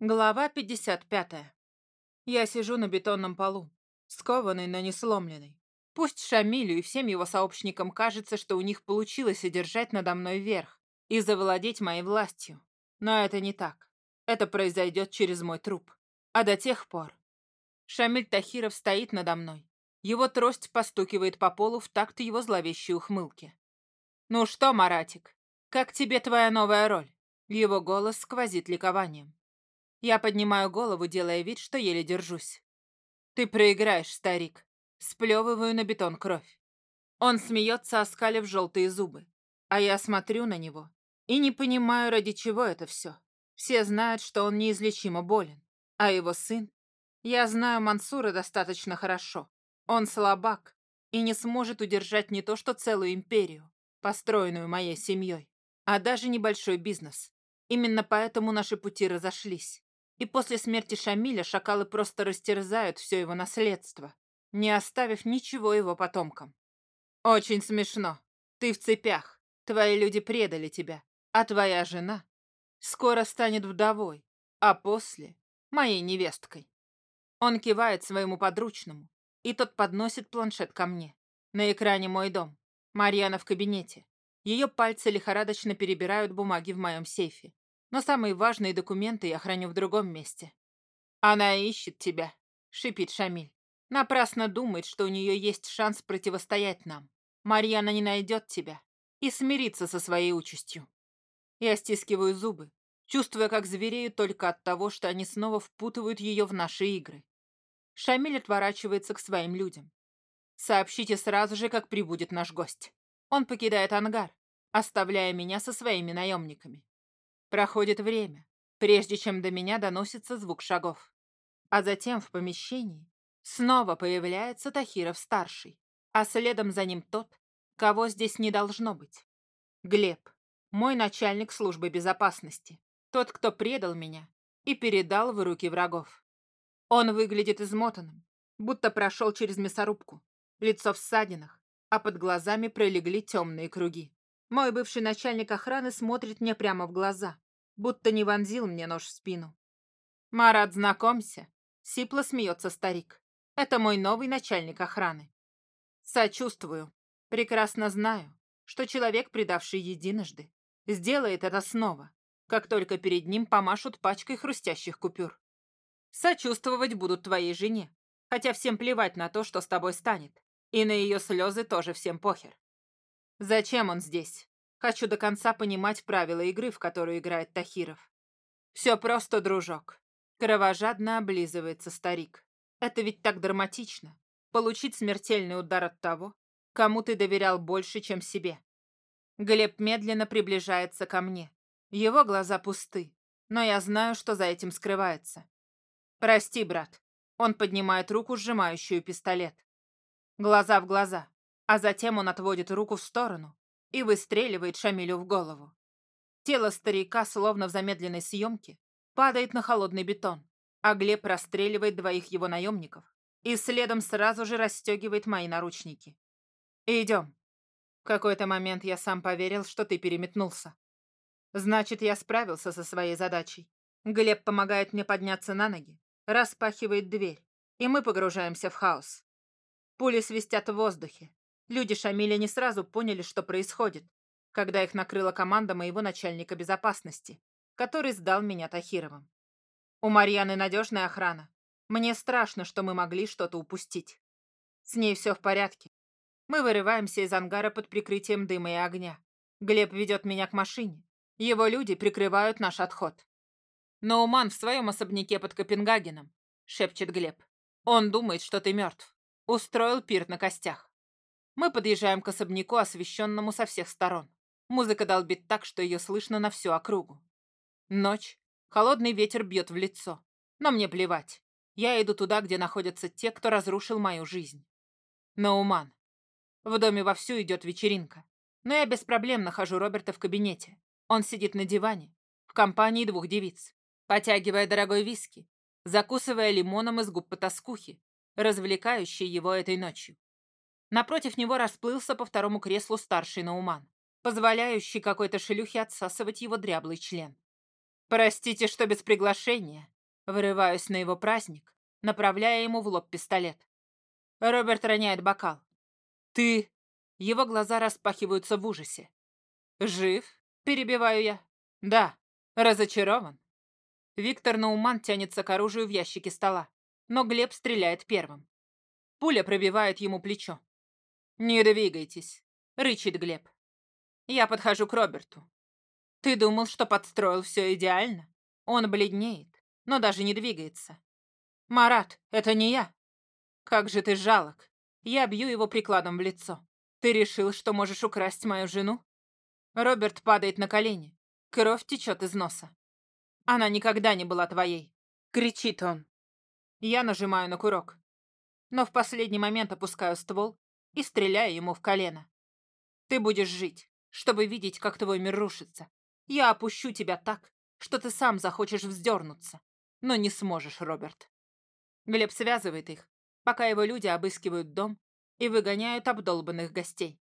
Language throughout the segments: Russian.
Глава 55. Я сижу на бетонном полу, скованный, но не сломленный. Пусть Шамилю и всем его сообщникам кажется, что у них получилось одержать надо мной верх и завладеть моей властью. Но это не так. Это произойдет через мой труп. А до тех пор... Шамиль Тахиров стоит надо мной. Его трость постукивает по полу в такт его зловещей ухмылки. «Ну что, Маратик, как тебе твоя новая роль?» Его голос сквозит ликованием. Я поднимаю голову, делая вид, что еле держусь. «Ты проиграешь, старик». Сплевываю на бетон кровь. Он смеется, оскалив желтые зубы. А я смотрю на него и не понимаю, ради чего это все. Все знают, что он неизлечимо болен. А его сын? Я знаю Мансура достаточно хорошо. Он слабак и не сможет удержать не то что целую империю, построенную моей семьей, а даже небольшой бизнес. Именно поэтому наши пути разошлись. И после смерти Шамиля шакалы просто растерзают все его наследство, не оставив ничего его потомкам. Очень смешно. Ты в цепях. Твои люди предали тебя. А твоя жена скоро станет вдовой, а после — моей невесткой. Он кивает своему подручному, и тот подносит планшет ко мне. На экране мой дом. Марьяна в кабинете. Ее пальцы лихорадочно перебирают бумаги в моем сейфе но самые важные документы я храню в другом месте. Она ищет тебя, шипит Шамиль. Напрасно думает, что у нее есть шанс противостоять нам. Марьяна не найдет тебя и смирится со своей участью. Я стискиваю зубы, чувствуя, как зверею только от того, что они снова впутывают ее в наши игры. Шамиль отворачивается к своим людям. Сообщите сразу же, как прибудет наш гость. Он покидает ангар, оставляя меня со своими наемниками. Проходит время, прежде чем до меня доносится звук шагов. А затем в помещении снова появляется Тахиров-старший, а следом за ним тот, кого здесь не должно быть. Глеб, мой начальник службы безопасности, тот, кто предал меня и передал в руки врагов. Он выглядит измотанным, будто прошел через мясорубку, лицо в ссадинах, а под глазами пролегли темные круги. Мой бывший начальник охраны смотрит мне прямо в глаза, будто не вонзил мне нож в спину. «Марат, знакомься!» — сипло смеется старик. «Это мой новый начальник охраны. Сочувствую. Прекрасно знаю, что человек, предавший единожды, сделает это снова, как только перед ним помашут пачкой хрустящих купюр. Сочувствовать будут твоей жене, хотя всем плевать на то, что с тобой станет, и на ее слезы тоже всем похер. Зачем он здесь? Хочу до конца понимать правила игры, в которую играет Тахиров. Все просто, дружок. Кровожадно облизывается старик. Это ведь так драматично. Получить смертельный удар от того, кому ты доверял больше, чем себе. Глеб медленно приближается ко мне. Его глаза пусты, но я знаю, что за этим скрывается. Прости, брат. Он поднимает руку, сжимающую пистолет. Глаза в глаза а затем он отводит руку в сторону и выстреливает Шамилю в голову. Тело старика, словно в замедленной съемке, падает на холодный бетон, а Глеб расстреливает двоих его наемников и следом сразу же расстегивает мои наручники. «Идем». В какой-то момент я сам поверил, что ты переметнулся. Значит, я справился со своей задачей. Глеб помогает мне подняться на ноги, распахивает дверь, и мы погружаемся в хаос. Пули свистят в воздухе, Люди Шамиля не сразу поняли, что происходит, когда их накрыла команда моего начальника безопасности, который сдал меня Тахировым. У Марьяны надежная охрана. Мне страшно, что мы могли что-то упустить. С ней все в порядке. Мы вырываемся из ангара под прикрытием дыма и огня. Глеб ведет меня к машине. Его люди прикрывают наш отход. Но Уман в своем особняке под Копенгагеном, шепчет Глеб. Он думает, что ты мертв. Устроил пир на костях. Мы подъезжаем к особняку, освещенному со всех сторон. Музыка долбит так, что ее слышно на всю округу. Ночь. Холодный ветер бьет в лицо. Но мне плевать. Я иду туда, где находятся те, кто разрушил мою жизнь. Науман. В доме вовсю идет вечеринка. Но я без проблем нахожу Роберта в кабинете. Он сидит на диване, в компании двух девиц, потягивая дорогой виски, закусывая лимоном из губ потаскухи, развлекающей его этой ночью. Напротив него расплылся по второму креслу старший Науман, позволяющий какой-то шелюхе отсасывать его дряблый член. Простите, что без приглашения. Вырываюсь на его праздник, направляя ему в лоб пистолет. Роберт роняет бокал. Ты... Его глаза распахиваются в ужасе. Жив? Перебиваю я. Да. Разочарован. Виктор Науман тянется к оружию в ящике стола, но Глеб стреляет первым. Пуля пробивает ему плечо. «Не двигайтесь», — рычит Глеб. Я подхожу к Роберту. «Ты думал, что подстроил все идеально?» Он бледнеет, но даже не двигается. «Марат, это не я!» «Как же ты жалок!» Я бью его прикладом в лицо. «Ты решил, что можешь украсть мою жену?» Роберт падает на колени. Кровь течет из носа. Она никогда не была твоей. Кричит он. Я нажимаю на курок. Но в последний момент опускаю ствол и стреляю ему в колено. Ты будешь жить, чтобы видеть, как твой мир рушится. Я опущу тебя так, что ты сам захочешь вздернуться. Но не сможешь, Роберт. Глеб связывает их, пока его люди обыскивают дом и выгоняют обдолбанных гостей.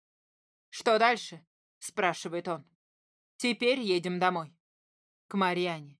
«Что дальше?» — спрашивает он. «Теперь едем домой. К Мариане».